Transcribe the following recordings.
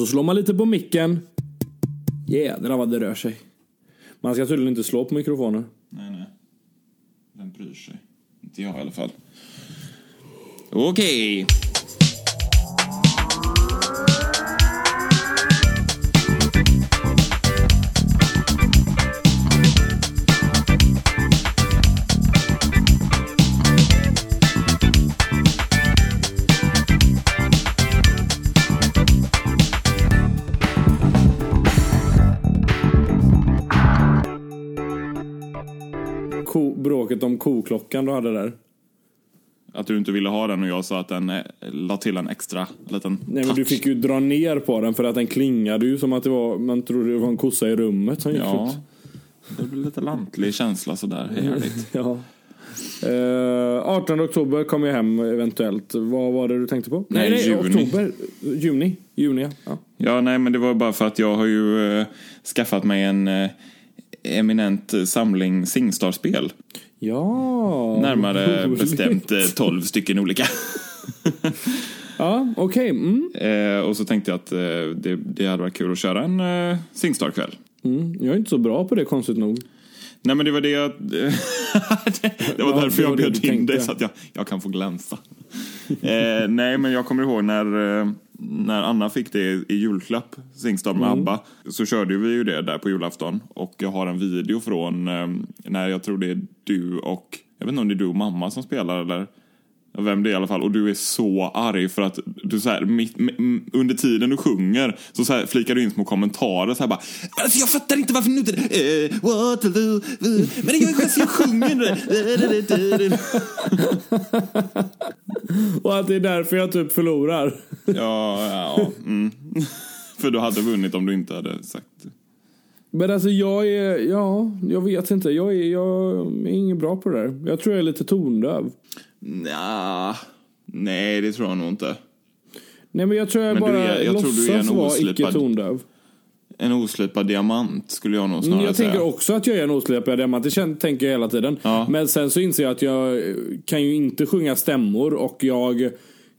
så slår man lite på micken. Jädrar vad det rör sig. Man ska tydligen inte slå på mikrofoner. Nej, nej. Vem bryr sig? Inte jag i alla fall. Okej. Okay. Koklockan du hade där. Att du inte ville ha den och jag sa att den eh, la till en extra liten Nej men du fick ju dra ner på den för att den klingade ju som att det var, man trodde det var en kossa i rummet som gick Ja. ut. Det blir lite lantlig känsla sådär. Härligt. Ja. Eh, 18 oktober kommer jag hem eventuellt. Vad var det du tänkte på? Nej, juni. oktober. Juni. Juni, ja. Ja, nej, men det var bara för att jag har ju eh, skaffat mig en eh, eminent samling Singstar-spel. Ja. Närmare roligt. bestämt eh, 12 stycken olika. Ja, okej. Mm. Eh, och så tänkte jag att eh, det, det hade varit kul att köra en eh, Singstar-kväll. Mm. Jag är inte så bra på det konstigt nog. Nej men det var det jag... det var Ja, därför det var jag bjöd in dig så att jag, jag kan få glänsa. eh, nej men jag kommer ihåg när, eh, när Anna fick det i julklapp, Singstar med Mm. ABBA. Så körde vi ju det där på julafton. Och jag har en video från eh, när jag tror det är du och... Jag vet inte om det är du och mamma som spelar eller... Vem det är i alla fall. Och du är så arg för att du så här, mitt, under tiden du sjunger så, så här, flikar du in små kommentarer så här bara Alltså jag fattar inte varför nu. Eh, Waterloo, eh, men jag, alltså, jag sjunger. Och att det är därför jag typ förlorar. Ja, ja. Mm. För du hade vunnit om du inte hade sagt Men alltså jag är, ja, jag vet inte. Jag är, jag är ingen bra på det där. Jag tror jag är lite tondöv. Nja, nej det tror jag nog inte. Nej men jag tror jag Men bara är- jag låtsas vara icke tondöv. En oslipad diamant skulle jag nog Mm, snarare Jag säga. tänker också att jag är en oslipad diamant, det tänker jag hela tiden. Ja. Men sen så inser jag att jag kan ju inte sjunga stämmor och jag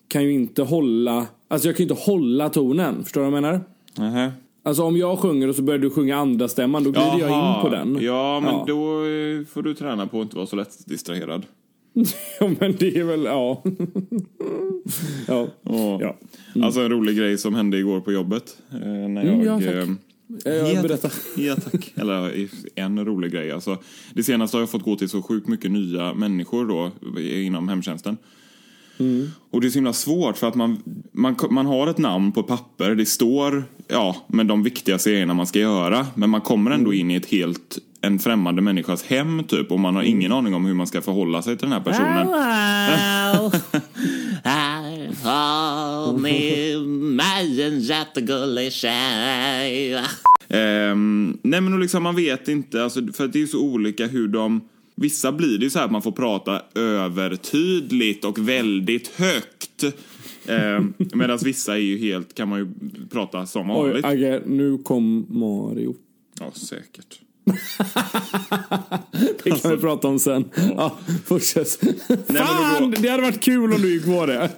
kan ju inte hålla, alltså jag kan ju inte hålla tonen. Förstår du vad jag menar? Nähä. Alltså om jag sjunger och så börjar du sjunga andra stämman då glider jag Jaha. in på den. Ja, men Ja. då får du träna på att inte vara så lätt distraherad. Ja men det är väl, ja. ja. Och, Ja. Alltså en rolig grej som hände igår på jobbet. Eh, när Mm, jag, ja, tack. eh, Ja, berätta. Ja, tack. Eller en rolig grej. Alltså, det senaste har jag fått gå till så sjukt mycket nya människor då inom hemtjänsten. Och det är så himla svårt för att man, man, man har ett namn på papper, det står ja, men de viktigaste grejerna man ska göra. Men man kommer ändå in i ett helt, en främmande människas hem typ och man har ingen aning om hur man ska förhålla sig till den här personen. Hello. I har med mig en jättegullig tjej. Ehm, nej men liksom man vet inte, alltså, för det är så olika hur de... Vissa blir det ju så här att man får prata övertydligt och väldigt högt. Ehm, Medan vissa är ju helt, kan man ju prata som Oj, vanligt. Agge, nu kom Mario. Ja, säkert. Det kan vi prata om sen. Ja, fortsätt. men Fan, det hade varit kul om du gick på det.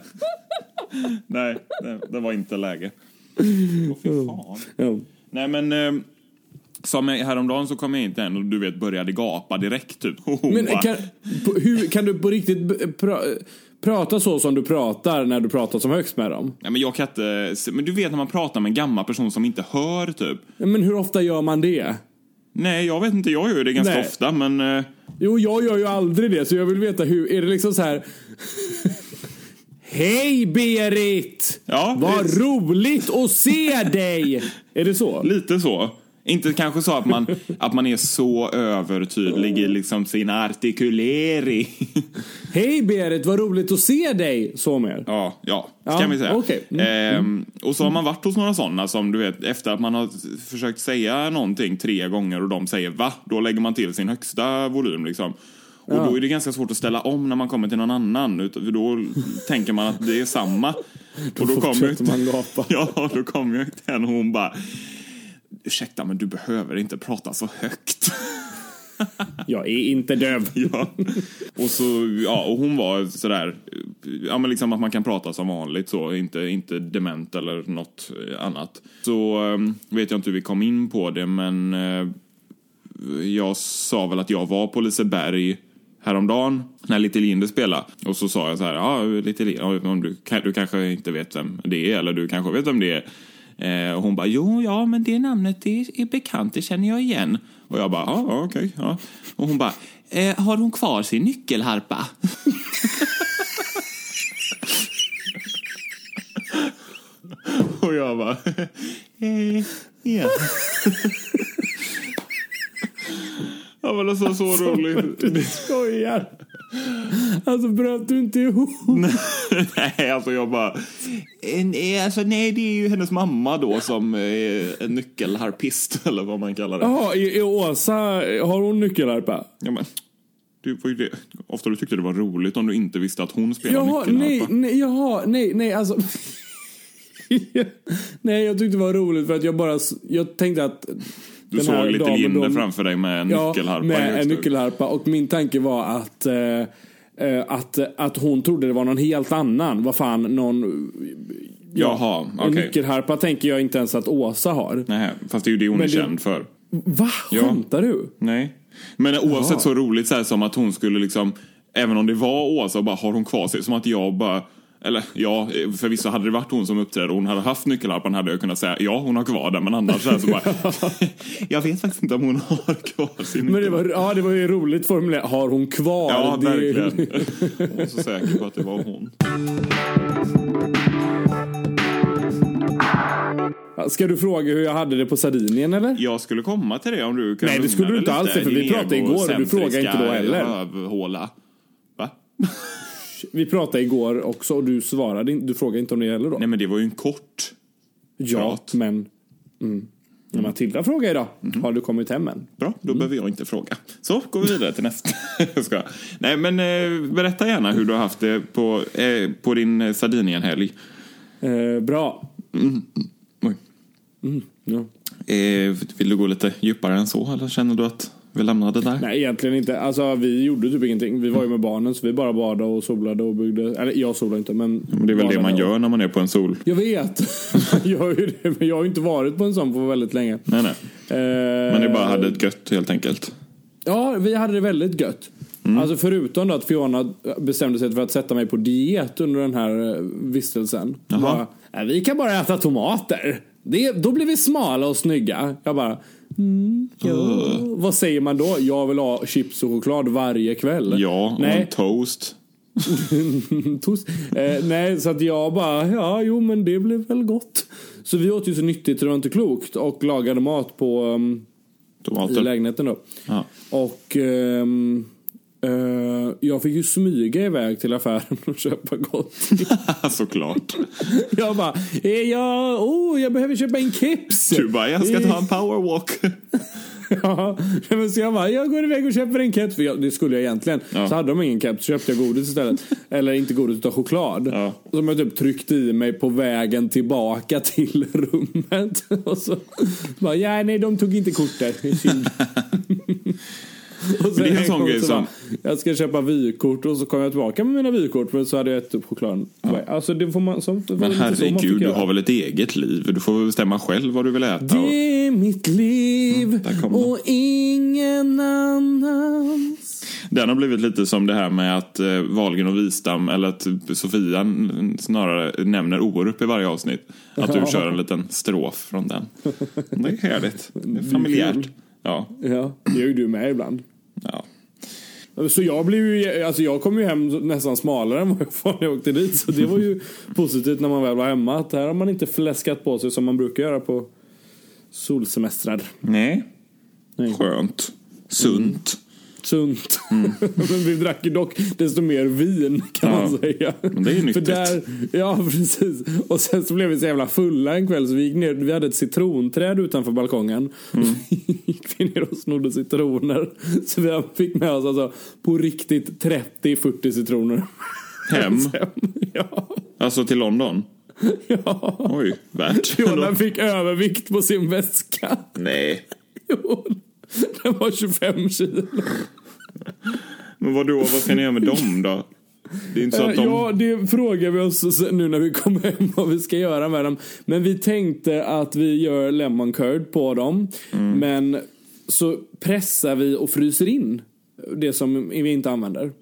Nej, det, det var inte läge. Åh, fy fan. Ja. Nej men, eh, som jag, häromdagen så kom jag in till en och du vet började gapa direkt typ. Men kan, hur, kan du på riktigt pra, prata så som du pratar när du pratar som högst med dem? Nej, men jag kan inte, men du vet när man pratar med en gammal person som inte hör typ. Ja, Men hur ofta gör man det? Nej, jag vet inte. Jag gör det ganska Nej. ofta, men... eh, Jo, jag gör ju aldrig det, så jag vill veta hur, är det liksom så här... Hej Berit! Ja, Vad det- roligt att se dig! Är det så? Lite så. Inte kanske så att man, att man är så övertydlig i liksom sin artikulering. Hej Berit, vad roligt att se dig! Så mer. Ja, ja, Ja, kan vi säga. okej. Mm, Ehm, och så har man varit hos några sådana som du vet, efter att man har försökt säga någonting tre gånger och de säger va? Då lägger man till sin högsta volym liksom. Och Ja. då är det ganska svårt att ställa om när man kommer till någon annan. då tänker man att det är samma. och då kommer man gapa. Ja, då kommer jag till henne och hon bara Ursäkta, men du behöver inte prata så högt. Jag är inte döv. ja. Och så, ja, och hon var sådär ja, men liksom att man kan prata som vanligt så, inte, inte dement eller något annat. Så eh, vet jag inte hur vi kom in på det, men eh, jag sa väl att jag var på Liseberg häromdagen när Little Jinder spelade. Och så sa jag så här, ja, Little Jinder, du, du kanske inte vet vem det är, eller du kanske vet vem det är. Eh, och hon bara, jo, ja, men det namnet det är bekant, det känner jag igen. Och jag bara, ja, okej, ja. Och hon bara, eh, har hon kvar sin nyckelharpa? och jag bara, eh, ja. ja, men alltså så roligt. Du skojar. Alltså bröt du inte ihop? nej, alltså jag bara... Eh, nej, alltså, nej, det är ju hennes mamma då som är en nyckelharpist eller vad man kallar det. Jaha, är, Åsa, har hon nyckelharpa? Ja, men, det var ju det. Ofta du tyckte det var roligt om du inte visste att hon spelar Jaha, nej, nyckelharpa. nej, jaha, nej, nej, alltså. nej, jag tyckte det var roligt för att jag bara, jag tänkte att Du den såg lite damen, Jinder de- framför dig med en Ja, nyckelharpa. med en nyckelharpa. Och min tanke var att, eh, eh, att, att hon trodde det var någon helt annan. Vad fan, någon... Jaha, En okej. nyckelharpa tänker jag inte ens att Åsa har. Nej, fast det är ju det hon Men är det- känd för. Va? Ja. Skämtar du? Nej. Men oavsett så roligt så här, som att hon skulle liksom, även om det var Åsa, bara har hon kvar sig. Som att jag bara, eller ja, förvisso hade det varit hon som uppträdde och hon hade haft nyckelharpan hade jag kunnat säga ja, hon har kvar den. Men annars så, så bara, jag vet faktiskt inte om hon har kvar sin Men det var, ja, det var ju roligt formulerat. Har hon kvar? Ja, Det- verkligen. Jag var så säker på att det var hon. Ska du fråga hur jag hade det på Sardinien eller? Jag skulle komma till det om du kan Nej, det skulle du inte alls, för vi pratade igår och du frågade inte då heller. Rövhåla. Va? Vi pratade igår också och du svarade. Du frågade inte om det gäller då. Nej men det var ju en kort ja, prat. men... Mm. När Matilda frågar idag. Mhm. Har du kommit hem än? Bra, då Mm. behöver jag inte fråga. Så, går vi vidare till nästa. Skojar. Nej, men eh, berätta gärna hur du har haft det på, eh, på din Sardinien-helg. Eh, bra. Oj. Ja. Eh, vill du gå lite djupare än så, eller känner du att vi lämnar det där? Nej, egentligen inte. Alltså, vi gjorde typ ingenting. Vi var ju med barnen så vi bara badade och solade och byggde. Eller jag solade inte, men... Men det är väl det man och- gör när man är på en sol? Jag vet. Man gör ju det, men jag har ju inte varit på en sån på väldigt länge. Nej, nej. Eh, Men ni bara hade ett gött helt enkelt. Ja, vi hade det väldigt gött. Mm. Alltså förutom då att Fiona bestämde sig för att sätta mig på diet under den här eh, vistelsen. Bara, "Nej, vi kan bara äta tomater. Det, då blir vi smala och snygga. Jag bara, mm, ja. Vad säger man då? Jag vill ha chips och choklad varje kväll. Ja, och Nej. en toast. Toast. Eh, nej, så att jag bara, ja, jo men det blev väl gott. Så vi åt ju så nyttigt det var inte klokt och lagade mat på um, i lägenheten då. Ja. Och eh, jag fick ju smyga iväg till affären och köpa gott. Såklart. jag bara, eh, jag, oh, jag behöver köpa en keps. Du bara, jag ska ta en powerwalk. ja, så jag bara, jag går iväg och köper en keps. För jag, det skulle jag egentligen. Ja. Så hade de ingen keps så köpte jag godis istället. Eller inte godis utan choklad. Ja. Som jag typ tryckte i mig på vägen tillbaka till rummet. Och så bara, ja nej de tog inte kortet. Och det är en sån grej så som- Jag ska köpa vykort och så kom jag tillbaka med mina vykort men så hade jag ätit upp chokladen. Alltså det får man, sånt, Men herregud, du har väl ett eget liv? Du får bestämma själv vad du vill äta. Och... Det är mitt liv Mm, och ingen annans. Den har blivit lite som det här med att eh, Wahlgren och Wistam, eller att Sofia snarare nämner Orup i varje avsnitt. Att du Ja. kör en liten strof från den. Det är härligt. Det är familjärt. Ja. Ja, det gör ju du med ibland. Ja. Så jag blev ju, alltså jag kom ju hem nästan smalare än vad jag var när jag åkte dit. Så det var ju positivt när man väl var hemma. Att här har man inte fläskat på sig som man brukar göra på solsemestrar. Nej. Nej. Skönt. Sunt. Sunt. Men vi drack dock desto mer vin kan Ja, man säga. men det är ju För nyttigt. där, ja, precis. Och sen så blev vi så jävla fulla en kväll så vi gick ner, vi hade ett citronträd utanför balkongen. Mm. gick vi ner och snodde citroner. Så vi fick med oss alltså på riktigt 30-40 citroner. Hem. ja. Alltså till London. ja. Oj, värt. Fiona fick övervikt på sin väska. Nej. Jo, den var 25 kilo. Men vadå, vad ska ni göra med dem då? Det är inte så att de... Eh, Ja, det frågar vi oss nu när vi kommer hem vad vi ska göra med dem. Men vi tänkte att vi gör lemon curd på dem. Mm. Men så pressar vi och fryser in det som vi inte använder.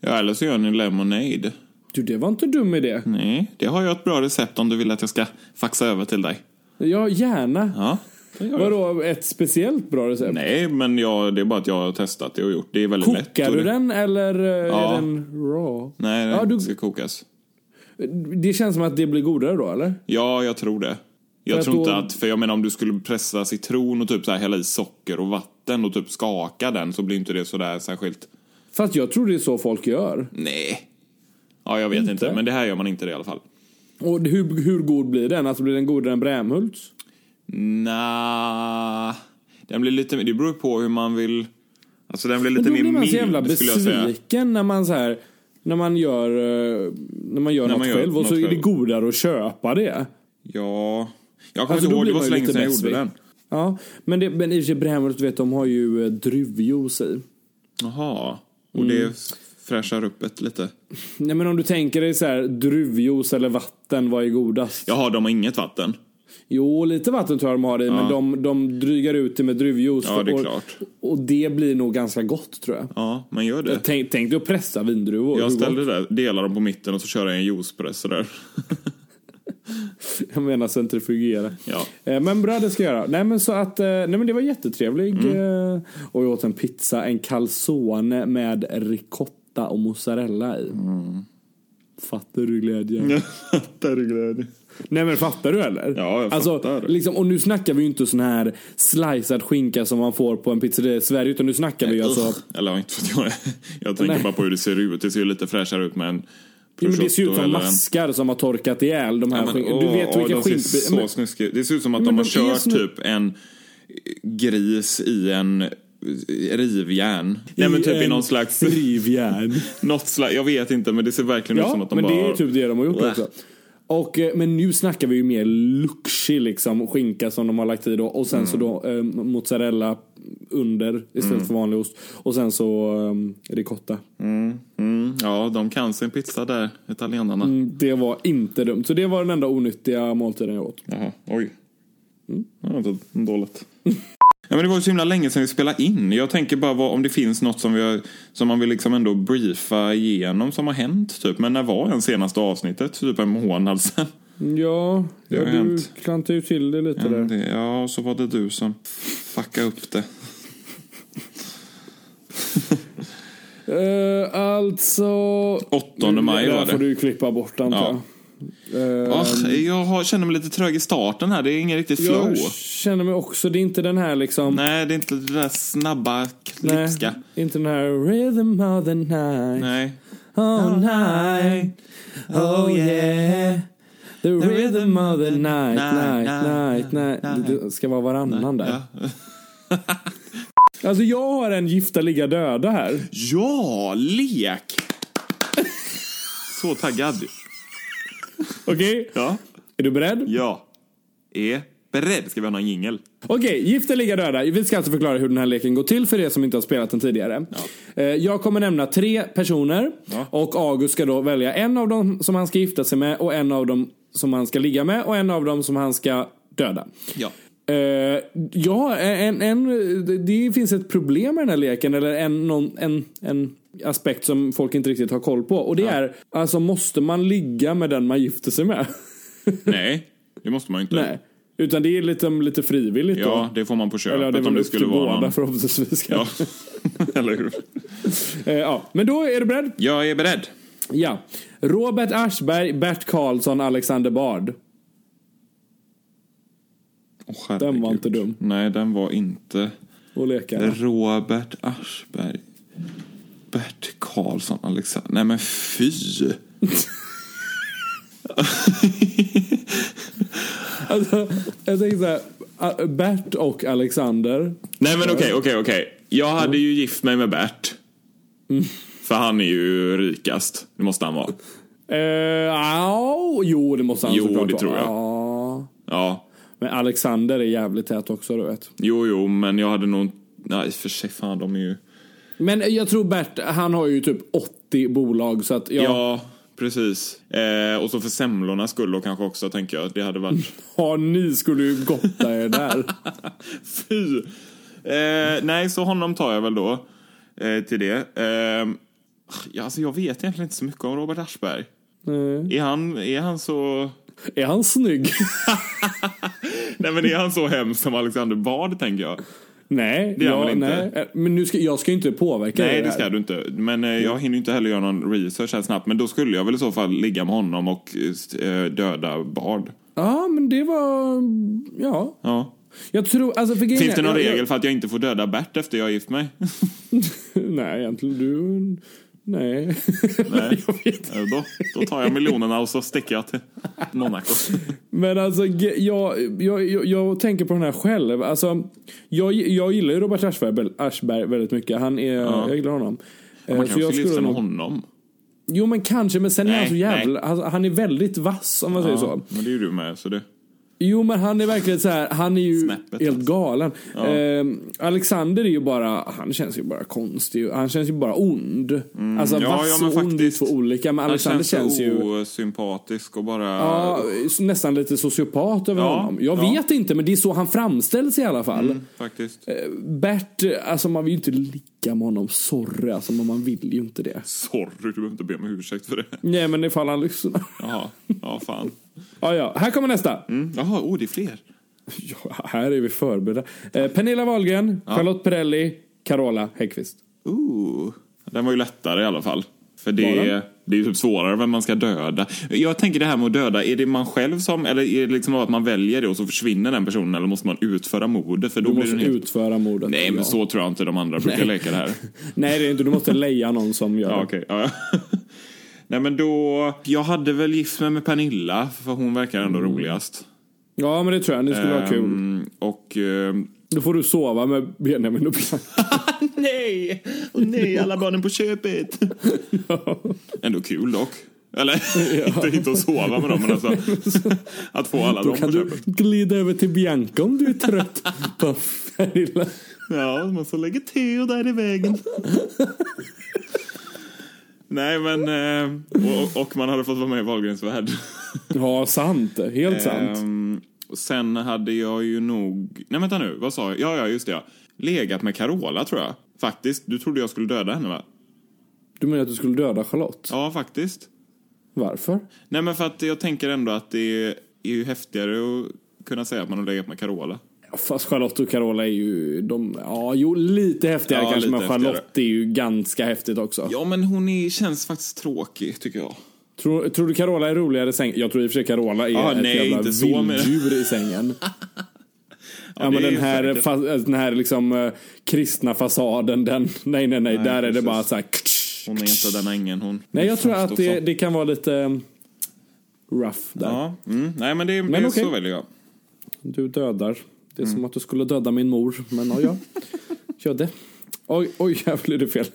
Ja, eller så gör ni lemonade. Du, det var inte dum idé. Nej, det har jag ett bra recept om du vill att jag ska faxa över till dig. Ja, gärna. Ja. Vadå, ett speciellt bra recept? Nej, men jag, det är bara att jag har testat det och gjort. Det är väldigt lätt. Kokar du det... den eller eh, Ja. är den raw? Nej, Ja, det du- ska kokas. Det känns som att det blir godare då, eller? Ja, jag tror det. För Jag att tror inte då- att, för jag menar om du skulle pressa citron och typ så här hälla i socker och vatten och typ skaka den så blir inte det sådär särskilt, Fast jag tror det är så folk gör. nej. Ja, jag vet inte. Inte? men det här gör man inte det i alla fall. Och hur, hur god blir den? Alltså blir den godare än Brämhults? Nja, den blir lite, det beror på hur man vill, alltså den blir lite då mer blir man så jävla mild skulle jag säga. besviken när man så här, när man gör, eh, när man gör När något man gör själv och så något är det godare att köpa det. Ja, jag kommer Alltså, inte då ihåg, det blir var man så länge sedan jag gjorde den. Ja, men, det, men i och för sig Brämhults vet de har ju eh, druvjuice i. Jaha, och Mm. det fräschar upp ett lite. Nej men om du tänker dig så här druvjuice eller vatten, vad är godast? Jaha, de har inget vatten? Jo, lite vatten tror jag de har i, men de, de drygar ut det med druvjuice. Ja, det är och, klart. Och det blir nog ganska gott tror jag. Ja, man gör det. Tänk, tänk dig att pressa vindruvor. Jag ställde det delar dem på mitten och så kör jag en juicepress sådär. Jag menar centrifugera. Ja. Eh, Men bra, det ska jag göra. Nej men så att, eh, nej men det var jättetrevlig. Mm. eh, Och jag åt en pizza, en calzone med ricotta och mozzarella i. Mm. Fattar du glädjen? Där är glädje. Nej men fattar du eller? Ja, jag alltså, fattar. Liksom, och nu snackar vi ju inte sån här slicead skinka som man får på en pizzeria i Sverige. Utan nu snackar vi ju alltså... Eller inte att jag Jag tänker Nej. bara på hur det ser ut. Det ser ju lite fräschare ut med en Jo, men det ser ut som en- maskar som har torkat ihjäl de här Ja, men, skinkorna. åh, Du vet vilka de ser skink... så men- snuskiga Det ser ut som att Men de har de kört snu- typ en gris i en rivjärn. Nej men typ i en någon slags... Rivjärn. Något slags, jag vet inte men det ser verkligen ut som Ja, att de men bara... det är typ det de har gjort också. Och, eh, men nu snackar vi ju mer luxig liksom, skinka som de har lagt i då. Och sen så då eh, mozzarella under istället för vanlig ost. Och sen så eh, ricotta. Mm, ja, de kan sin pizza där, italienarna. Mm, Det var inte dumt. Så det var den enda onyttiga måltiden jag åt. Jaha, oj. Mm. Det var inte dåligt. Men det var ju så himla länge sedan vi spelade in. Jag tänker bara vad, om det finns något som, vi har, som man vill liksom ändå briefa igenom som har hänt. Typ. Men när var ens senaste avsnittet? Typ en månad sedan. Ja, Det ja du hänt. klantade ju till det lite Ja, där. det, ja, så var det du som fuckade upp det. Eh, alltså... 8 maj det var får det. du klippa bort antar Ja. jag. Åh, jag har, känner mig lite trög i starten här. Det är ingen riktigt flow. jag känner mig också, det är inte den här liksom... Nej, det är inte det där snabba, Nej, klipska. inte den här rhythm of the night. Nej. All night. Oh yeah. The rhythm of the night, night, night, night. Det ska vara varannan där. Ja. Alltså jag har en gifta ligga döda här. Ja, lek! Så taggad. Okej? Ja. Är du beredd? Ja. Är beredd. Ska vi ha någon jingel? Okej, gifta ligga döda. Vi ska alltså förklara hur den här leken går till för er som inte har spelat den tidigare. Eh, Jag kommer nämna tre personer Ja. och och August ska då välja en av dem som han ska gifta sig med och en av dem som han ska ligga med och en av dem som han ska döda. Ja. Eh, ja, en, en, det finns ett problem med den här leken, eller en, någon, en, en aspekt som folk inte riktigt har koll på. Och det är, alltså måste man ligga med den man gifter sig med? Nej, det måste man inte. Nej. Utan det är lite, lite frivilligt Ja, då. det får man på köpet Eller det om det skulle vara någon. förhoppningsvis. Ja, eller hur? Eh, ja. Men då är du beredd? Jag är beredd. Ja. Robert Aschberg, Bert Karlsson, Alexander Bard. Åh, Den var inte dum. Nej, den var inte. Och leka. Robert Aschberg. Bert Karlsson, Alexander. Nej men fy! Alltså, jag tänker så här. ah, Bert och Alexander. Nej men okej, okej, okej. Jag hade ju gift mig med Bert. För han är ju rikast. Det måste han vara. Eh, au, jo, det måste han Jo, såklart det vara. tror jag. Ja. Ja. Men Alexander är jävligt tät också, du vet. Jo, jo, men jag hade nog... Nej, för sig fan, de är ju... Men jag tror Bert, han har ju typ 30 bolag. Så att, ja, Ja, precis. Eh, och så för semlornas skull då kanske också, tänker jag. Det hade varit... ja, ni skulle ju gotta er där. Fy! Eh, nej, så honom tar jag väl då eh, till det. Eh, ja, alltså jag vet egentligen inte så mycket om Robert Aschberg. Är, han, är han så... Är han snygg? Nej, men är han så hemsk som Alexander Bard, tänker jag? nej, Det ja, nej. Eh, Men nu ska, jag ska ju inte påverka Nej, det det ska du inte. Men eh, jag hinner inte heller göra någon research här snabbt. Men då skulle jag väl i så fall ligga med honom och eh, döda Bard. Ja, men det var... Ja. Ja. Jag tror... Alltså, för Finns det någon jag, regel för att jag inte får döda Bert efter jag har gift mig? Nej, egentligen du... Nej. Nej. jag vet Eh, Då, då tar jag miljonerna och så sticker jag till Monaco. Men alltså, jag, jag, jag, jag tänker på den här själv. Alltså, jag, jag gillar ju Robert Aschberg, Aschberg väldigt mycket. Han är, Jag gillar honom. Eh, Man så kan ju jag också lyssna skulle med honom. Jo men kanske, men sen är Nej, han så jävla... Alltså, han är väldigt vass om man säger så. Ja, men det är ju du med. Så det... Jo men han är verkligen så här, han är ju Snäppet, helt alltså. galen. Eh, Alexander är ju bara, han känns ju bara konstig. Han känns ju bara ond. Alltså Mm. Ja, vass ja, och ond är två olika. Men Alexander känns, känns, ju... osympatisk och bara... Ja, nästan lite sociopat över Ja, honom. Jag ja. vet inte, men det är så han framställs i alla fall. Faktiskt. Bert, alltså man vill ju inte ligga med honom. Sorry, alltså, men man vill ju inte det. Sorry, du behöver inte be om ursäkt för det. Nej, men ifall han lyssnar. Jaha, ja fan. Ja, ja. Här kommer nästa. Mm. Jaha, åh det är fler. Ja, här är vi förberedda. Eh, Pernilla Wahlgren, Charlotte Perrelli, Carola Häggkvist. Ooh. Den var ju lättare i alla fall. För det, den? det är ju typ svårare vem man ska döda. Jag tänker det här med att döda, är det man själv som, eller är det liksom att man väljer det och så försvinner den personen eller måste man utföra mordet? För då Du blir måste helt... utföra mordet. Nej men ja. så tror jag inte de andra brukar leka det här. Nej, det är inte. Du måste leja någon som gör Ja, det. okej. Ja, ja. Nej men då, jag hade väl gift mig med Pernilla, för hon verkar ändå Mm. roligast. Ja, men det tror jag. Det skulle vara kul. Ehm, och... ehm, Då får du sova med Benjamin och Bianca. nej! Och nej, alla barnen på köpet! Ändå kul dock. Eller, inte, inte att sova med dem, men alltså att få alla Då dem kan på du köpet. glida över till Bianca om du är trött på Pernilla. Ja, man så lägger Theo där i vägen. Nej, men... eh, Och, och man hade fått vara med i Wahlgrens värld. Ja, sant. Helt sant. Ehm, sen hade jag ju nog... Nej, vänta nu. Vad sa jag? Ja, ja, just det. Ja. Legat med Carola, tror jag. Faktiskt. Du trodde jag skulle döda henne, va? Du menar att du skulle döda Charlotte? Ja, faktiskt. Varför? Nej, men för att jag tänker ändå att det är ju häftigare att kunna säga att man har legat med Carola. Ja, Fast Charlotte och Carola är ju, de, ja jo lite häftigare Ja, kanske, lite men Charlotte häftigare. är ju ganska häftigt också. Ja, men hon är, känns faktiskt tråkig, tycker jag. Tror, tror du Carola är roligare i sängen? Jag tror i och för sig Carola är Ah, ett nej, jävla men- vilddjur i sängen. Ja, men det är den här, fa- den här liksom uh, kristna fasaden, den, nej nej nej, där är det precis. bara så här. Hon är inte den ängeln hon Nej jag tror att det, det kan vara lite um, rough där. Ja, mm, nej men det, Men det okej. så väljer jag. Du dödar. Det är Mm. som att du skulle döda min mor, men ja, ja. Gör det. Oj, oj, jävlar blev det fel.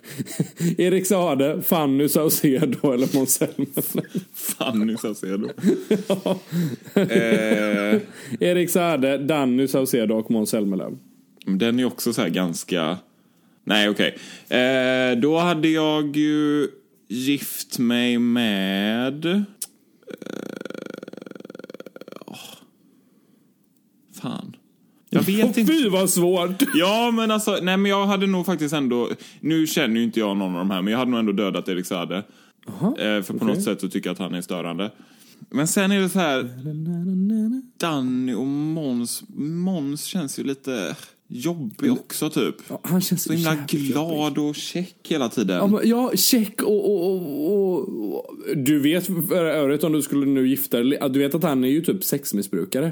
Erik Saade, Fanny Saucedo eller Måns Zelmerlöw. Fanny Saucedo. eh, Erik Saade, Danny Saucedo och Måns Zelmerlöw. den är också så här ganska... Nej, okej. Eh, då hade jag ju gift mig med... Eh, åh. fan. Jag vet inte. Fy vad svårt! Ja, men alltså, nej men jag hade nog faktiskt ändå, nu känner ju inte jag någon av de här, men jag hade nog ändå dödat Erik Saade. eh, för på något sätt så tycker jag att han är störande. Men sen är det så här, Danny och Måns, Måns känns ju lite jobbig också typ. Ja, han känns Så himla jävligt jobbig. glad och check hela tiden. Ja, men, ja, check och, och, och, och, och... Du vet för övrigt om du skulle nu gifta dig, du vet att han är ju typ sexmissbrukare.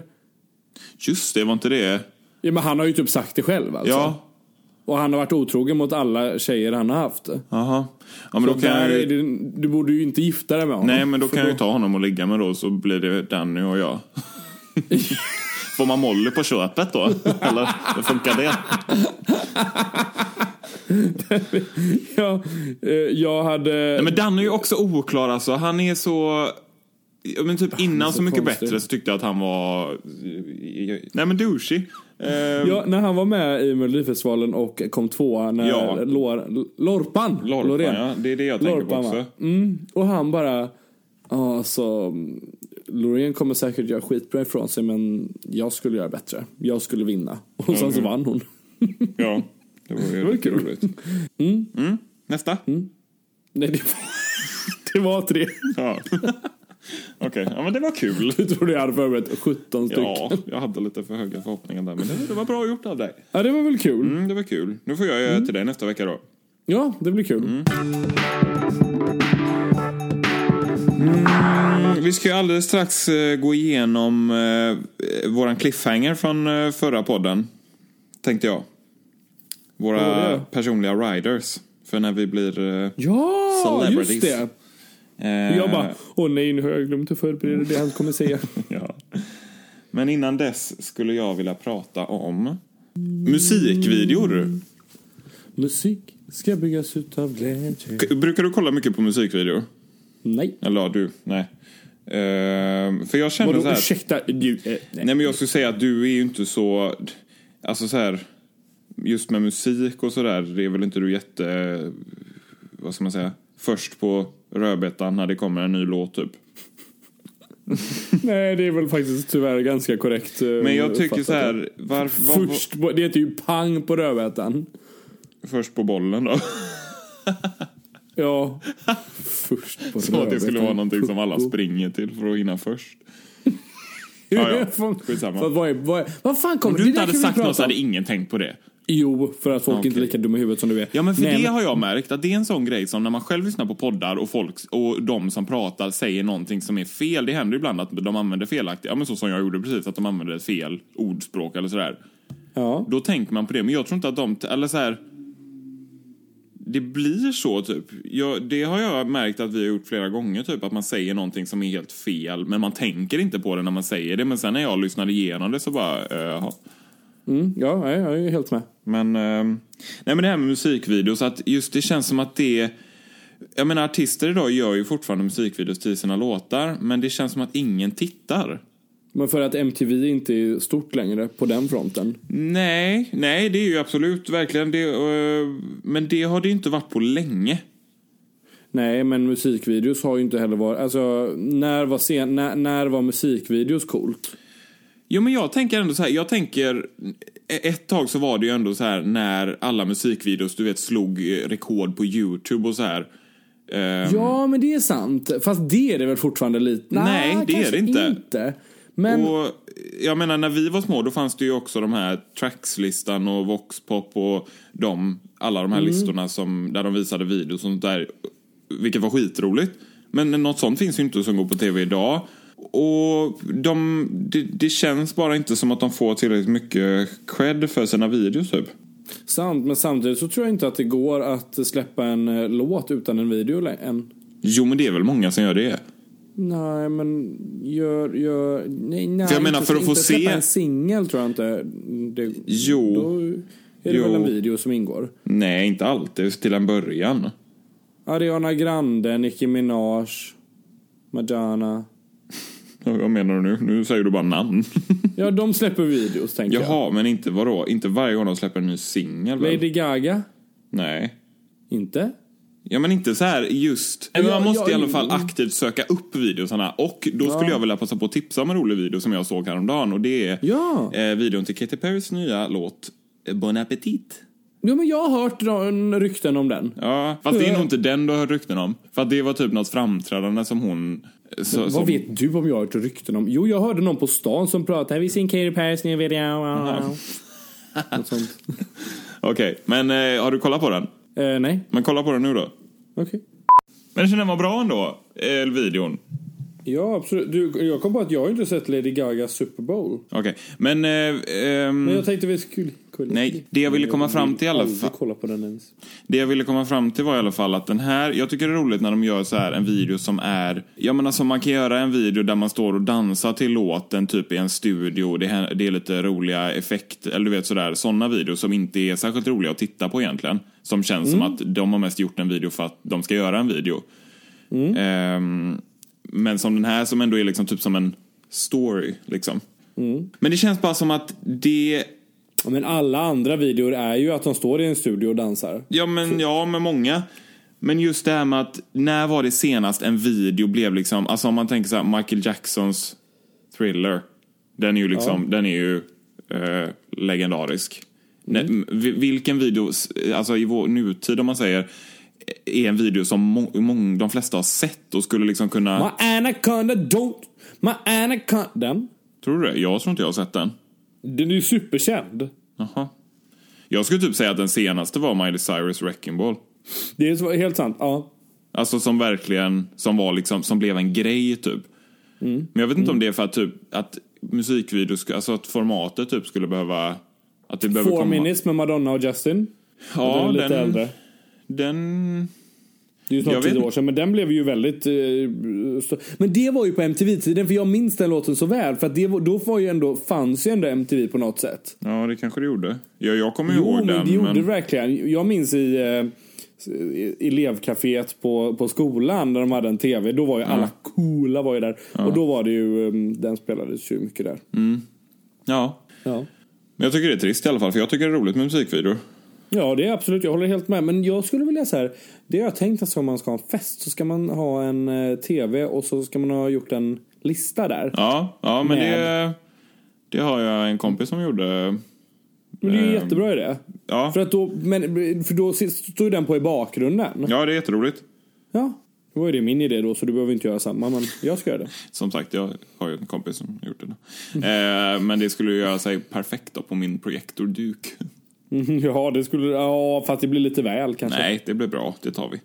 Just det, var inte det? Ja, men han har ju typ sagt det själv alltså. Ja. Och han har varit otrogen mot alla tjejer han har haft. Jaha. Ja, men då kan jag det, du borde ju inte gifta dig med honom. Nej, men då kan jag ju ta honom och ligga med då, så blir det Danny och jag. Får man Molly på köpet då? Eller hur funkar det? Ja, eh, jag hade... Nej, men Danny är ju också oklar alltså. Han är så... Men typ innan så Så mycket konstig. bättre så tyckte jag att han var... Nej men douchey. Ja, när han var med i Melodifestivalen och kom tvåa när Ja. Lor, Lorpan, Lorpan, Loreen. ja. Det är det jag tänker på Lorpan, också. va? Mm, och han bara, ja alltså, Loreen kommer säkert göra skitbra ifrån sig men jag skulle göra bättre. Jag skulle vinna. Och sen så vann hon. Ja, det var ju riktigt roligt. Mm. Nästa? Nej, det var, det var tre. Ja. Okej, ja men det var kul. Du trodde jag hade förberett 17 stycken. Ja, jag hade lite för höga förhoppningar där, men det, det var bra gjort av dig. Ja, det var väl kul. Mm, det var kul. Nu får jag göra till dig nästa vecka då. Ja, det blir kul. Mm. Mm, Vi ska ju alldeles strax eh, gå igenom eh, våran cliffhanger från eh, förra podden. Tänkte jag. Våra det? personliga riders. För när vi blir... Eh, Ja, Celebrities. just det. Eh, jag bara, åh nej, nu har jag glömt att förbereda det han kommer säga. Ja. Men innan dess skulle jag vilja prata om musikvideor. Musik ska byggas utav glädje. K- Brukar du kolla mycket på musikvideor? Nej. Eller ja, du? Nej. Ehm, för jag känner Vadå, så här... ursäkta? Du, eh, nej. Nej men jag skulle säga att du är ju inte så... Alltså så här... Just med musik och sådär, det är väl inte du jätte... Vad ska man säga? Först på rödbetan när det kommer en ny låt typ. nej, det är väl faktiskt tyvärr ganska korrekt. eh, Men jag tycker så här... Varför, var, Först, på- det heter ju pang på rödbetan. först på bollen då? Ja. Först på Så att det skulle rödbetan. vara någonting som alla springer till för att hinna först. Ja, ja. Skitsamma. För att vad, är, vad, är, vad fan Om kommer du det inte hade sagt något så om. hade ingen tänkt på det. Jo, för att folk Okej. inte är lika dumma i huvudet som du är. Ja men för Nej, det har jag märkt att det är en sån grej som när man själv lyssnar på poddar och folk och de som pratar säger någonting som är fel. Det händer ibland att de använder felaktigt, ja men så som jag gjorde precis, att de använder fel ordspråk eller sådär. Ja. Då tänker man på det, men jag tror inte att de, eller så här. Det blir så typ. Jag, det har jag märkt att vi har gjort flera gånger typ, att man säger någonting som är helt fel, men man tänker inte på det när man säger det. Men sen när jag lyssnar igenom det så bara, eh, jaha. Mm, ja, jag är helt med. Men, ehm, nej men det här med musikvideos, att just det känns som att det jag menar artister idag gör ju fortfarande musikvideos till sina låtar, men det känns som att ingen tittar. Men för att MTV inte är stort längre på den fronten. Nej, nej det är ju absolut verkligen det, eh, men det har det inte varit på länge. Nej, men musikvideos har ju inte heller varit... Alltså, när var, sen, när, när var musikvideos coolt? Jo men jag tänker ändå så här, jag tänker ett tag så var det ju ändå så här när alla musikvideos du vet slog eh, rekord på Youtube och så här. Ehm, Ja, men det är sant. Fast det är det väl fortfarande lite? Nej, det är det inte. inte. Men Och jag menar när vi var små då fanns det ju också de här Trackslistan och Voxpop och de, alla de här Mm. listorna som, där de visade videos och sånt där. Vilket var skitroligt. Men något sånt finns ju inte som går på tv idag. Och de, det, det känns bara inte som att de får tillräckligt mycket cred för sina videos typ. sant, men samtidigt så tror jag inte att det går att släppa en eh, låt utan en video än. Jo men det är väl många som gör det. Nej, men gör... gör nej, nej, jag menar, inte, för att få se- en singel tror jag inte. Det, Jo. Då är det Jo. väl en video som ingår. Nej, inte alltid till en början. Ariana Grande, Nicki Minaj, Madonna. Vad menar du nu? Nu säger du bara namn. Ja, de släpper videos tänker jag. Jaha, men inte vadå? Inte varje gång de släpper en ny singel? Lady Gaga? Nej. Inte? Ja men inte så här just. Ja, Men man måste ja, i alla ja. fall aktivt söka upp videosarna. Och då skulle jag vilja passa på att tipsa om en rolig video som jag såg häromdagen. Och det är Ja. eh, videon till Katy Perrys nya låt eh, Bon Appetit. Jo, men jag har hört rykten om den. Ja, fast det är Ja. nog inte den du har hört rykten om. För att det var typ något framträdande som hon... eh, Så, Vad som, vet du om jag har hört rykten om? Jo, jag hörde någon på stan som pratade. Vi sett Katy Perrys nya video? Okej, men eh, har du kollat på den? Eh, nej, Men kolla på den nu då. okej. Men jag känner den var bra ändå, eh, videon. Ja, absolut. Du, jag kom på att jag har inte sett Lady Gagas Super Bowl. Okej, men... Eh, ehm, Men jag tänkte vi skulle... skulle Nej, det jag ville komma fram till i alla fall- kolla på den ens. Det jag ville komma fram till var i alla fall att den här, jag tycker det är roligt när de gör så här en video som är, jag menar som man kan göra en video där man står och dansar till låten typ i en studio, det är, det är lite roliga effekter, eller du vet sådär, sådana videos som inte är särskilt roliga att titta på egentligen. Som känns som att de har mest gjort en video för att de ska göra en video. Ehm, men som den här som ändå är liksom typ som en story liksom. Men det känns bara som att det Men alla andra videor är ju att de står i en studio och dansar. Ja, men ja, med många. Men just det här med att när var det senast en video blev liksom, alltså om man tänker så här, Michael Jacksons Thriller. Den är ju liksom, den är ju eh, legendarisk. Mm. Nej, vilken video, alltså i vår nutid om man säger, är en video som må, mång, de flesta har sett och skulle liksom kunna... My anaconda don't... My anaconda... Den? Tror du det? Jag tror inte jag har sett den. Den är ju superkänd. Jaha. Jag skulle typ säga att den senaste var Miley Cyrus Wrecking Ball. Det är helt sant. Ja. Alltså som verkligen, som var liksom, som blev en grej typ. Mm. Men jag vet inte om det är för att typ, att musikvideos, alltså att formatet typ skulle behöva, att det behöver Four komma. minutes med Madonna och Justin. Ja, den är lite den, äldre. den, Det är ju snart tio år sedan, men den blev ju väldigt... Eh, men det var ju på MTV-tiden, för jag minns den låten så väl. För det då var ju ändå, fanns ju ändå MTV på något sätt. ja det kanske det gjorde. Ja, jag kommer Jo, ihåg men den. det gjorde det verkligen. Jag minns i eh, elevcaféet på, på skolan där de hade en tv. Då var ju alla coola var ju där. Och då var det ju, eh, den spelades ju mycket där. ja. Ja. Men jag tycker det är trist i alla fall, för jag tycker det är roligt med musikvideor. Ja, det är absolut. Jag håller helt med. Men jag skulle vilja säga det jag tänkt att om man ska ha en fest så ska man ha en eh, tv och så ska man ha gjort en lista där. Ja, ja men Med- det, det har jag en kompis som gjorde. Men det är ju Ehm, jättebra idé. Ja, För, att då, men, för då står ju den på i bakgrunden. ja det är jätteroligt. Ja. Det var ju det min idé då, så du behöver inte göra samma. Men jag ska göra det. Som sagt, jag har ju en kompis som har gjort det. Eh, men det skulle ju göra sig perfekt då på min projektorduk. Ja, det skulle... Ja, fast det blir lite väl kanske. Nej, det blir bra. Det tar vi.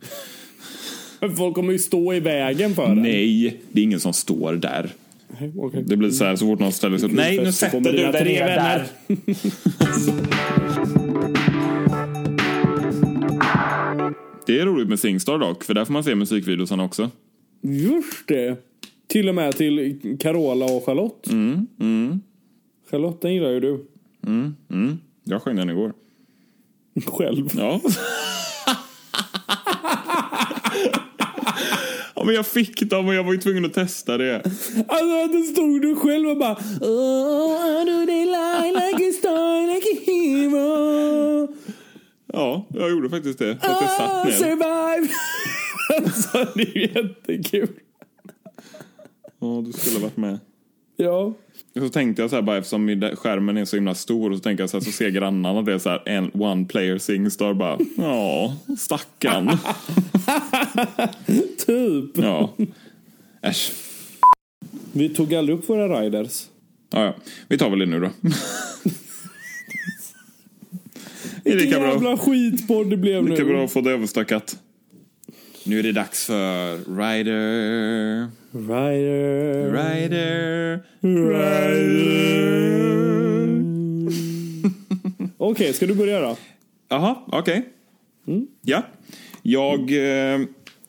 Folk kommer ju stå i vägen för den. Nej, det är ingen som står där. Nej. okej. Det blir så här så fort någon ställer sig upp. Nej, nu sätter du dig vänner. där. Det är roligt med Singstar dock, för där får man se musikvideosarna också. Just det. Till och med till Carola och Charlotte. Mm, mm, Charlotte, den gillar ju du. mm, mm. Jag sjöng den igår. Själv. Ja. ja, men jag fick dem och jag var ju tvungen att testa det. Alltså, det stod du själv och bara Oh, do they lie like a star, like a hero Ja, jag gjorde faktiskt det. Fast jag satt Ah, ner. survive! alltså, det är ju jättekul. Ja, du skulle ha varit med. Ja. Så tänkte jag så här bara eftersom skärmen är så himla stor och så tänker jag så här så ser grannarna det så här en one player singstar bara ja stackarn. Typ. Ja. Äsch. Vi tog aldrig upp våra riders. Ja, ja. Vi tar väl det nu då. det är lika bra. Jävla skitpodd det blev Lika nu. bra att få det överstökat. Nu är det dags för Rider, Rider. Rider, Okej, ska du börja då? Jaha, okej. Ja. Jag, eh,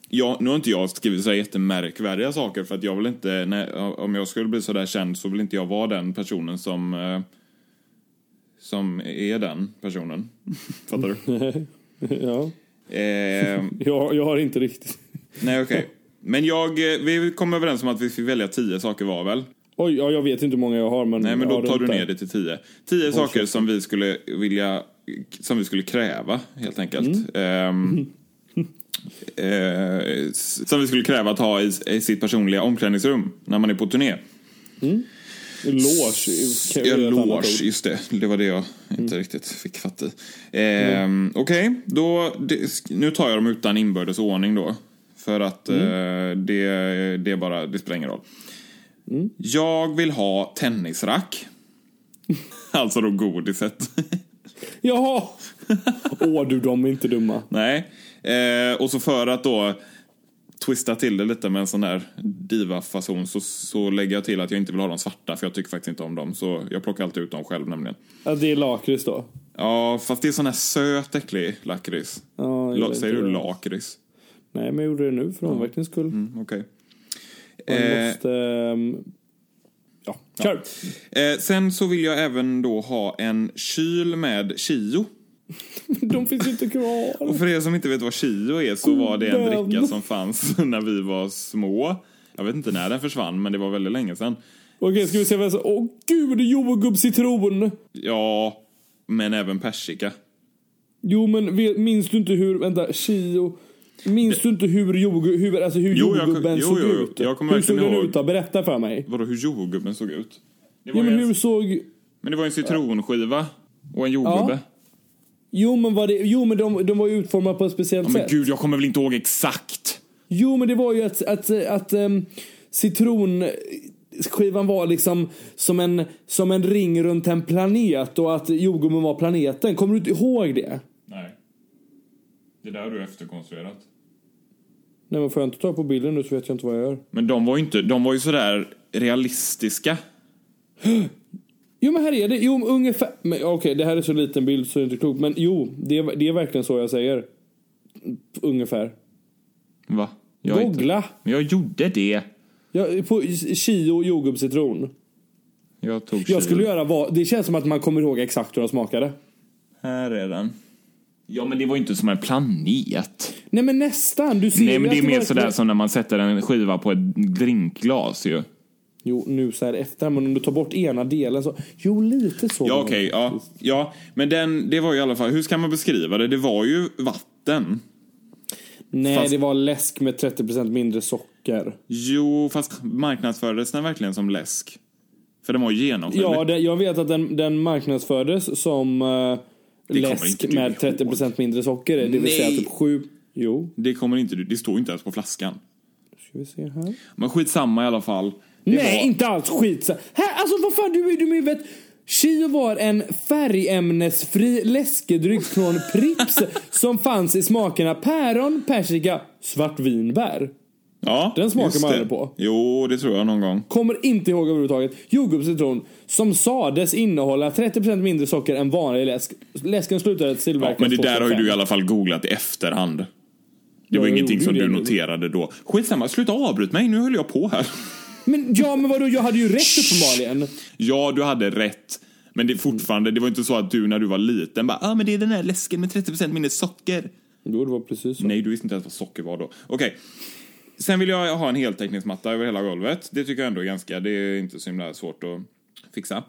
ja, nu har inte jag skrivit så jättemärkvärdiga saker för att jag vill inte, när, om jag skulle bli så där känd så vill inte jag vara den personen som eh, som är den personen. Fattar du? ja. Eh, Jag, jag har inte riktigt. nej, okej. Men jag, eh, vi kom överens om att vi fick välja tio saker var väl? Oj, ja, jag vet inte hur många jag har men... Nej, men då tar du ner det till tio. Tio saker som vi skulle vilja, som vi skulle kräva, helt enkelt. Ehm, eh, som vi skulle kräva att ha i, i sitt personliga omklädningsrum när man är på turné. Loge. Ja, loge, just det. Det var det jag inte riktigt fick fatt i. Ehm, Okej, då, det, nu tar jag dem utan inbördes ordning då. För att eh, det, det, bara, det spelar ingen roll. Jag vill ha tennisrack. alltså då godiset. Jaha! Åh du, de är inte dumma. Nej. Eh, och så för att då twista till det lite med en sån där diva-fason så, så lägger jag till att jag inte vill ha de svarta för jag tycker faktiskt inte om dem. Så jag plockar alltid ut dem själv nämligen. Ja, det är lakrits då. Ja, fast det är sån här söt äcklig lakrits. Ja, La, säger du lakrits? Nej, men jag gjorde det nu för omväxlings skull. Mm, Okej. Man Eh, måste... ehm, Ja, kör! eh, sen så vill jag även då ha en kyl med chio. De finns inte kvar. Och för er som inte vet vad chio är så var det en dricka som fanns när vi var små. Jag vet inte när den försvann, men det var väldigt länge sedan. Okej, ska vi se vad jag sa? Åh gud, jordgubb citron! Ja, Men även persika. Jo men minns du inte hur, vänta, Chio. Minns du inte hur, jord, hur, alltså hur Jo, jordgubben jo, såg jo, ut? Jag kommer hur såg den ihåg. ut då? Berätta för mig. Vadå hur jordgubben såg ut? Det var, Ja, men en, hur såg... men det var en citronskiva och en jordgubbe. Ja. Jo men, var det, jo, men de, de var ju utformade på ett speciellt Ja, men sätt. gud, jag kommer väl inte ihåg exakt. Jo men det var ju att, att, att um, citronskivan var liksom som en, som en ring runt en planet och att jordgubben var planeten. Kommer du inte ihåg det? Nej. Det där har du efterkonstruerat. Nej men får jag inte ta på bilden nu så vet jag inte vad jag gör. Men de var ju inte, de var ju sådär realistiska. Jo men här är det, jo ungefär. Okej det här är så liten bild så det är inte klokt. Men jo, det är, det är verkligen så jag säger. Ungefär. Va? Jag inte- Googla! Men jag gjorde det. Ja, på Chio jordgubbscitron. Jag tog Jag tjuv. skulle göra vad, det känns som att man kommer ihåg exakt hur de smakade. Här är den. Ja, men det var ju inte som en planet. Nej men nästan, du ser Nej, men det är mer sådär som när man sätter en skiva på ett drinkglas ju. Jo, nu så här efter, men om du tar bort ena delen så... Jo, lite så. Ja, okej, ja. Ja, men den, det var ju i alla fall, hur ska man beskriva det? Det var ju vatten. Nej, Fast- det var läsk med 30% mindre socker. Jo, fast marknadsfördes den verkligen som läsk? För den var ju genomskinlig. Ja, det, jag vet att den, den marknadsfördes som uh, läsk med ihåg. 30% mindre socker. Det vill Nej. säga typ 7... Jo, Det kommer inte du, det står inte ens på flaskan. ska vi se här. Men skitsamma i alla fall. Nej, var- inte alls skit. Här, alltså vad fan, du är du vet. Chio var en färgämnesfri läskedryck från Pripps som fanns i smakerna päron, persika, svartvinbär. Ja, Den smakar man aldrig på. Jo, det tror jag någon gång. Kommer inte ihåg överhuvudtaget. Jordgubbscitron som sades innehålla 30% mindre socker än vanlig läsk. Läsken slutade Ja, tillverkas men det där har ju 2005. du i alla fall googlat i efterhand. Det Ja, var jag ingenting som du det. noterade då. Skitsamma, sluta avbryt mig, nu höll jag på här. Men ja, men vadå, jag hade ju rätt uppenbarligen. Ja, du hade rätt. Men det är fortfarande, det var inte så att du när du var liten bara ah, men det är den här läsken med 30% mindre socker. Jo, det var precis så. Nej, du visste inte ens vad socker var då. Okej. Sen vill jag ha en heltäckningsmatta över hela golvet. Det tycker jag ändå är ganska, det är inte så himla svårt att fixa.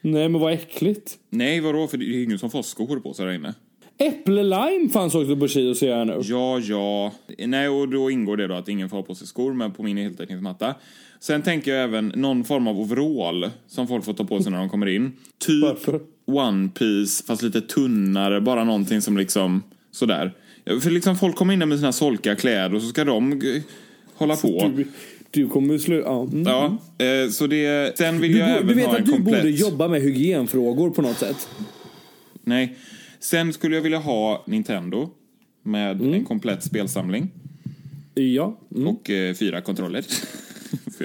Nej, men vad äckligt. Nej, vadå? För det är ingen som får skor på sig där inne. Äpple-lime fanns också på Chio ser jag nu. Ja, ja. Nej, och då ingår det då att ingen får ha på sig skor med på min heltäckningsmatta. Sen tänker jag även någon form av overall som folk får ta på sig när de kommer in. Typ Varför? One Piece fast lite tunnare, bara någonting som liksom sådär. För liksom folk kommer in där med sina solkiga kläder och så ska de g- hålla på. Du, du kommer sluta... Ja. Mm. Ja, eh, så det... Sen vill Du, jag bo- även du vet ha att du komplett... borde jobba med hygienfrågor på något sätt. Nej. Sen skulle jag vilja ha Nintendo med Mm. en komplett spelsamling. Ja. Mm. Och eh, fyra kontroller.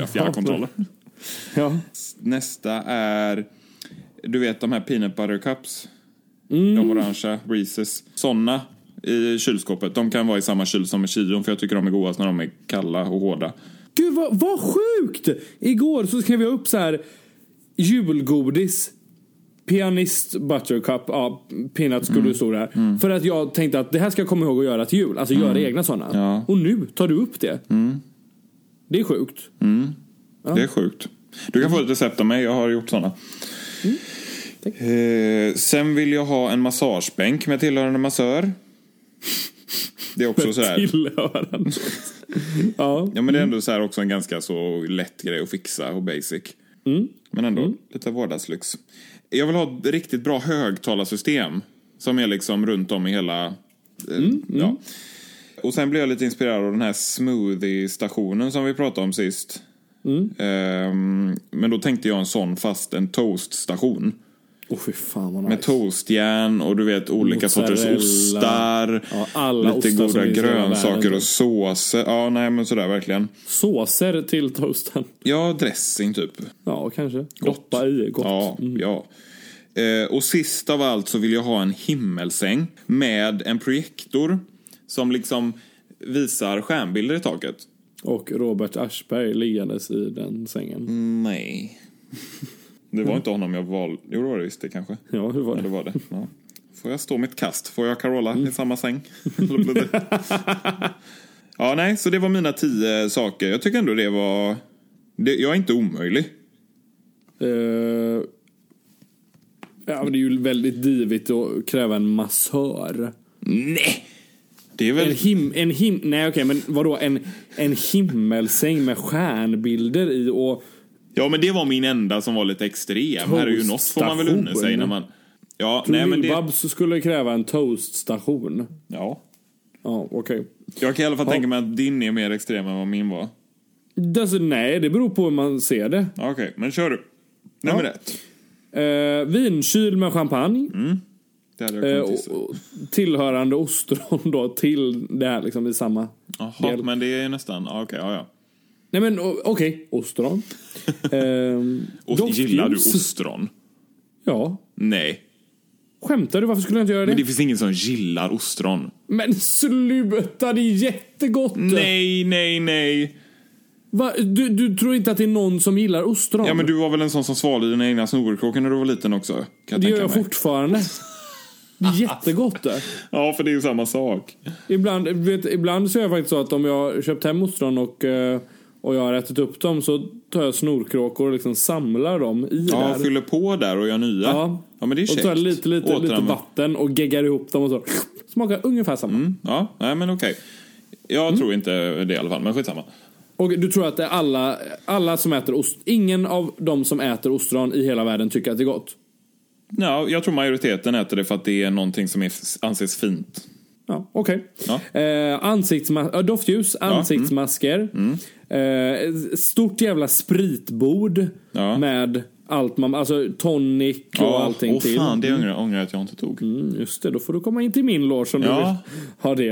fjärrkontroller. ja. Nästa är, du vet de här peanut butter cups. Mm. De orangea, Reeses. Såna i kylskåpet. De kan vara i samma kyl som i Chion för jag tycker de är godast när de är kalla och hårda. Gud vad, vad sjukt! Igår så skrev jag upp så här julgodis. Pianist Buttercup, ja, peanut skulle det stå där. För att jag tänkte att det här ska jag komma ihåg att göra till jul. Alltså göra egna sådana. Ja. Och nu tar du upp det. Det är sjukt. Det är sjukt. Du kan få ett recept av mig, jag har gjort såna. Tack. Eh, sen vill jag ha en massagebänk med tillhörande massör. Det är också så här. Tillhörande. ja. Ja men det är ändå så också en ganska så lätt grej att fixa och basic. Men ändå lite vardagslyx. Jag vill ha ett riktigt bra högtalarsystem. Som är liksom runt om i hela... eh, Ja. Och sen blev jag lite inspirerad av den här smoothie-stationen som vi pratade om sist. Ehm, men då tänkte jag en sån fast en toaststation. Fy fan vad nice. Med toastjärn och du vet olika sorters Mozzarella. ostar. Ja, lite ostar goda grönsaker och såser. Ja, nej men sådär verkligen. Såser till toasten. Ja, dressing typ. Ja, kanske. Doppa i. Gott. Ja, ja. Eh, och sist av allt så vill jag ha en himmelsäng med en projektor som liksom visar stjärnbilder i taket. Och Robert Aschberg liggandes i den sängen. Nej. Det var inte honom jag valde. Jo, det var det visst det kanske. Ja, hur var Ja, det? det var det. Ja. Får jag stå mitt kast? Får jag Carola i samma säng? ja, nej, så det var mina tio saker. Jag tycker ändå det var... Det, jag är inte omöjlig. Eh, Ja, men det är ju väldigt divigt att kräva en massör. Nej! Det är väl... En him... En him nej, okej, men vadå? En, en himmelsäng med stjärnbilder i och... Ja, men det var min enda som var lite extrem. Här är ju något får man väl unna sig när man... Ja, Tror nej men det... Skulle kräva en toaststation. Ja. Ja, okej. Jag kan i alla fall Ja. tänka mig att din är mer extrem än vad min var. Alltså, nej, det beror på hur man ser det. Okej, men kör du. Nummer Ja. ett. Eh, vinkyl med champagne. Jag Eh, och, och tillhörande ostron då till det här liksom i samma Jaha, del. men det är nästan... Ja, Okej, ja, ja. Nej men okej, ostron. Ehm, gillar du ostron? Ja. Nej. Skämtar du? Varför skulle jag inte göra det? Men Men, det finns ingen som gillar ostron. sluta, det är jättegott! Nej, nej, nej. Va? Du, du tror inte att det är någon som gillar ostron? Ja, men du var väl en sån som svalde dina egna snorkråkor när du var liten också? Det gör jag mig. fortfarande. Det är jättegott det. Ja, för det är ju samma sak. Ibland, vet, ibland så är jag faktiskt så att om jag har köpt hem ostron och, eh, och jag har ätit upp dem så tar jag snorkråkor och liksom samlar dem i Ja, där. fyller på där och gör nya. Ja. ja men det är och så käckt. tar jag lite, lite, lite vatten och geggar ihop dem och så. Smakar ungefär samma. Mm, ja, nej men okej. Jag Mm. tror inte det i alla fall, men skitsamma. Och du tror att det är alla, alla som äter ost, ingen av de som äter ostron i hela världen tycker att det är gott? Ja, jag tror majoriteten äter det för att det är någonting som är, anses fint. Ja, okej. Ja. Eh, ansiktsma- doftljus, ansiktsmasker. Mm. Eh, stort jävla spritbord Ja. med allt man, alltså tonic och allting åh, till. fan, det ångrar, ångrar jag att jag inte tog. Mm, just det, då får du komma in till min loge om Ja. du vill ha det.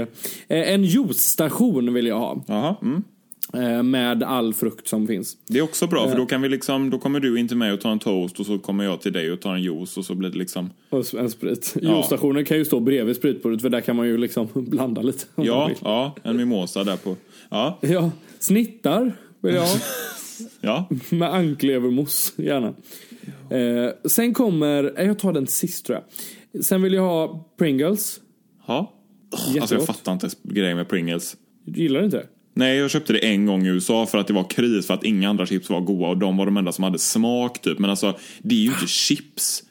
Eh, en juicestation vill jag ha. Jaha, mm. Eh, med all frukt som finns. Det är också bra, för då kan vi liksom, då kommer du in till mig och tar en toast och så kommer jag till dig och tar en juice och så blir det liksom Och en sprit. Ja. Juicestationen kan ju stå bredvid spritbordet för där kan man ju liksom blanda lite. Ja, ja, en mimosa där på. Ja, ja. Snittar vill jag ja. Med anklevermousse, gärna. Eh, sen kommer, eh, jag tar den sist tror jag. Sen vill jag ha Pringles. ja. Alltså jag fattar inte grejen med Pringles. Du gillar inte det? Nej, jag köpte det en gång i USA för att det var kris för att inga andra chips var goda och de var de enda som hade smak typ. Men alltså, det är ju inte chips.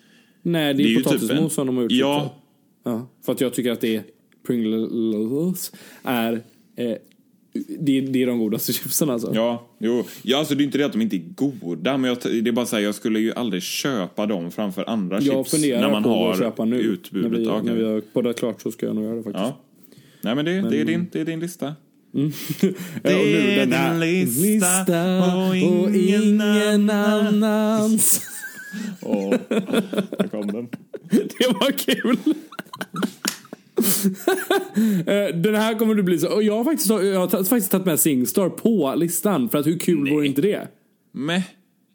Nej, det är, Det är ju potatismos typ en- som de har gjort. Ja. av. ja. För att jag tycker att det är Pringles är eh, det, är- det är de godaste chipsen alltså. Ja, jo. Ja, alltså det är inte det att de inte är goda, men jag, det är bara så här, jag skulle ju aldrig köpa dem framför andra jag chips funderar när man på har att köpa nu. utbudet. När vi, när vi har poddat klart så ska jag nog göra det faktiskt. ja. Nej, men det, det, är din, det är din lista. Och Det är din lista och ingen annans. Åh, där kom den. Det var kul. Eh, Den här kommer du bli så... Och jag har faktiskt, jag har faktiskt tagit med Singstar på listan. För att hur kul vore inte det? Meh.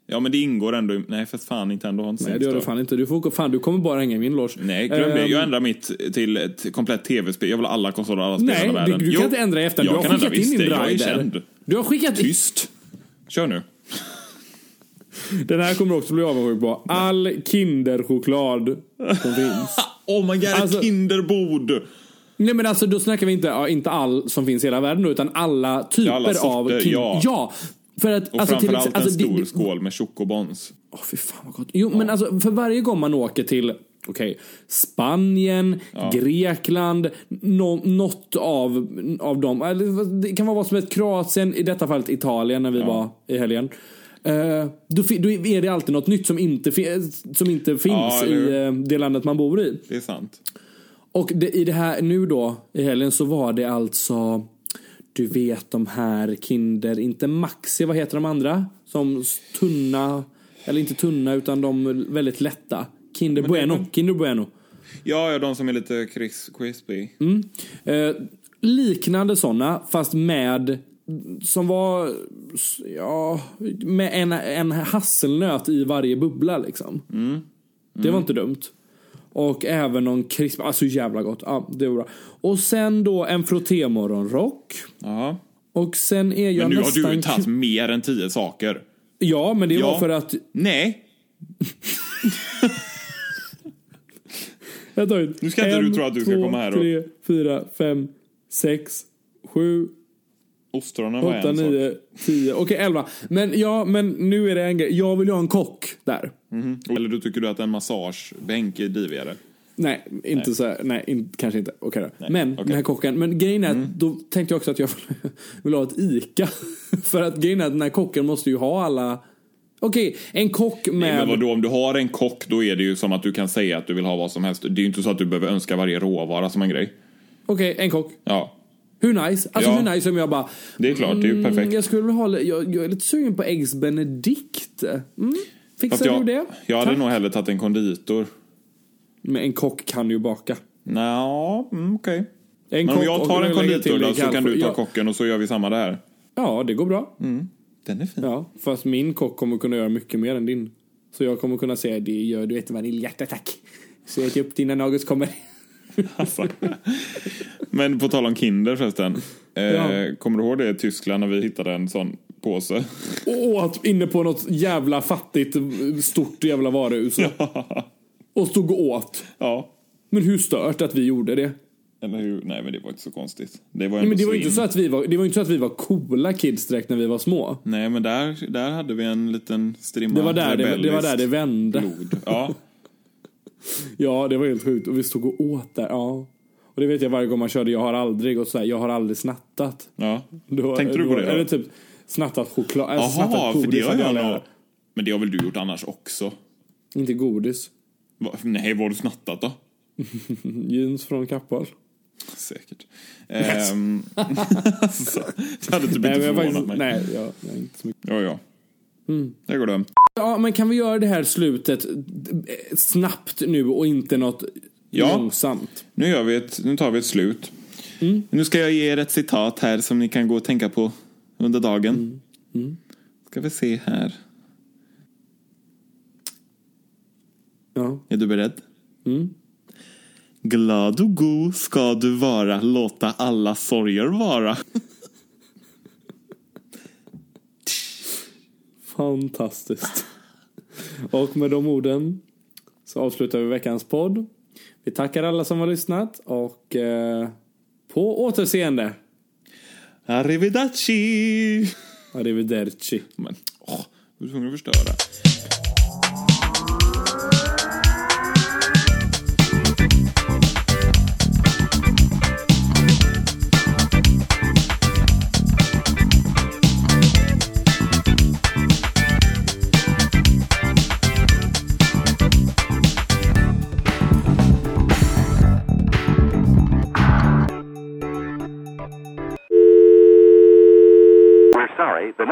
Ja, men det ingår ändå i- Nej, för fan, Nintendo har inte Nej, det gör du Singstar. fan inte. Du, får, fan, du kommer bara hänga i min loge. Nej, glöm det. Ehm, Jag ändrar mitt till ett komplett tv-spel. Jag vill ha alla konsoler alla spel i Nej, du, världen. du Jo, kan inte ändra i efterhand. Du har kan ändra, skickat in visst din det. Jag är rider. känd. Du har skickat. Tyst. Kör nu. Den här kommer du också bli avundsjuk på. All Kinderchoklad som finns. Oh my god, Alltså- Kinderbord! Nej men alltså då snackar vi inte, ja, inte all som finns i hela världen utan alla typer alla sorter, av kin- ja. ja. För att, Och alltså, till framförallt ex- alltså, en stor det- skål med chocobons. Åh fy fan vad gott. Jo men alltså för varje gång man åker till Okej, Spanien, Grekland, nå något av, av dem. Det kan vara vad som helst. Kroatien, i detta fallet Italien när vi var i helgen. Eh, då, då är det alltid något nytt som inte, som inte finns Ja, i eh, det landet man bor i. Det är sant. Och det, i det här nu då, i helgen, så var det alltså du vet de här Kinder, inte Maxi, vad heter de andra? Som tunna, eller inte tunna utan de väldigt lätta. Kinder Bueno, Kinder Bueno. Ja, ja, de som är lite cris crispy. Mm. Eh, liknande sådana, fast med som var ja, med en, en hasselnöt i varje bubbla liksom. Det var inte dumt. Och även någon krisp, alltså jävla gott. Ja, det var bra. Och sen då en frottémorgonrock. Ja. Och sen är jag Men nu har nästan... du ju tagit mer än tio saker. Ja, men det Ja. var för att... Nej, Jag tar ut Nu ska inte du tro att du ska komma här och- tre, fyra, fem, sex, sju, Ostronen var 8, en sak. 9, 10, okej 11. Men ja, men nu är det en grej. Jag vill ju ha en kock där. Mhm. Eller då tycker du att en massagebänk är divigare? Nej, inte så här, nej, in, kanske inte. Okej då. Men okej. den här kocken. Men grejen är att då tänkte jag också att jag vill ha ett ICA. För att grejen är att den här kocken måste ju ha alla... Okej, en kock med... Men vadå, om du har en kock då är det ju som att du kan säga att du vill ha vad som helst. Det är ju inte så att du behöver önska varje råvara som en grej. Okej, en kock. Ja, Hur nice? Alltså Ja. hur nice om jag bara... det är klart, det är ju perfekt. Mm, jag skulle vilja ha... Jag, jag är lite sugen på Eggs Benedict. Mm. Fixar Fast du jag, det? jag hade Tack. nog hellre tagit en konditor. Men en kock kan ju baka. Nja, mm, okej. En Men om jag tar en konditor då så kan du ta ja, kocken och så gör vi samma där. Ja, det går bra. Den är fin. Ja, fast min kock kommer kunna göra mycket mer än din. Så jag kommer kunna säga det gör du ett vaniljhjärta tack. Så jag upp dina nuggets kommer. Alltså. Men på tal om Kinder förresten. Eh, Ja. Kommer du ihåg det i Tyskland när vi hittade en sån påse? Och åt inne på något jävla fattigt stort jävla varuhus. Och stod och åt. Ja. Men hur stört att vi gjorde det? Eller hur? Nej men det var inte så konstigt. Det var, Nej, men det var inte så att vi var, det var inte så att vi var coola kids direkt när vi var små. Nej men där, där hade vi en liten strimma Det var där det, det, var där det vände. blod. Ja. Ja, det var helt sjukt. Och vi stod och åt där. Ja. Och det vet jag varje gång man körde Jag har aldrig och så här, Jag har aldrig snattat. ja. Då, Tänkte du på det? Eller typ snattat choklad. Jaha, snattat för det godis har jag nog... Men det har väl du gjort annars också? Inte godis. Va? Nej, vad har du snattat då? Jeans från Kappahl. Säkert. Ehm, alltså, det hade typ Nej, inte jag förvånat faktiskt, mig. nej, ja, nej, inte så mycket. Ja, ja. Det går det. Ja, men kan vi göra det här slutet snabbt nu och inte något Ja. långsamt? Nu, gör vi ett, nu tar vi ett slut. Mm. Nu ska jag ge er ett citat här som ni kan gå och tänka på under dagen. Mm. Ska vi se här. Ja. Är du beredd? Mm. Glad och god ska du vara, låta alla sorger vara. Fantastiskt. Och med de orden så avslutar vi veckans podd. Vi tackar alla som har lyssnat och eh, på återseende. Arrivederci! Arrivederci. Men, åh, du är tvungen att förstöra.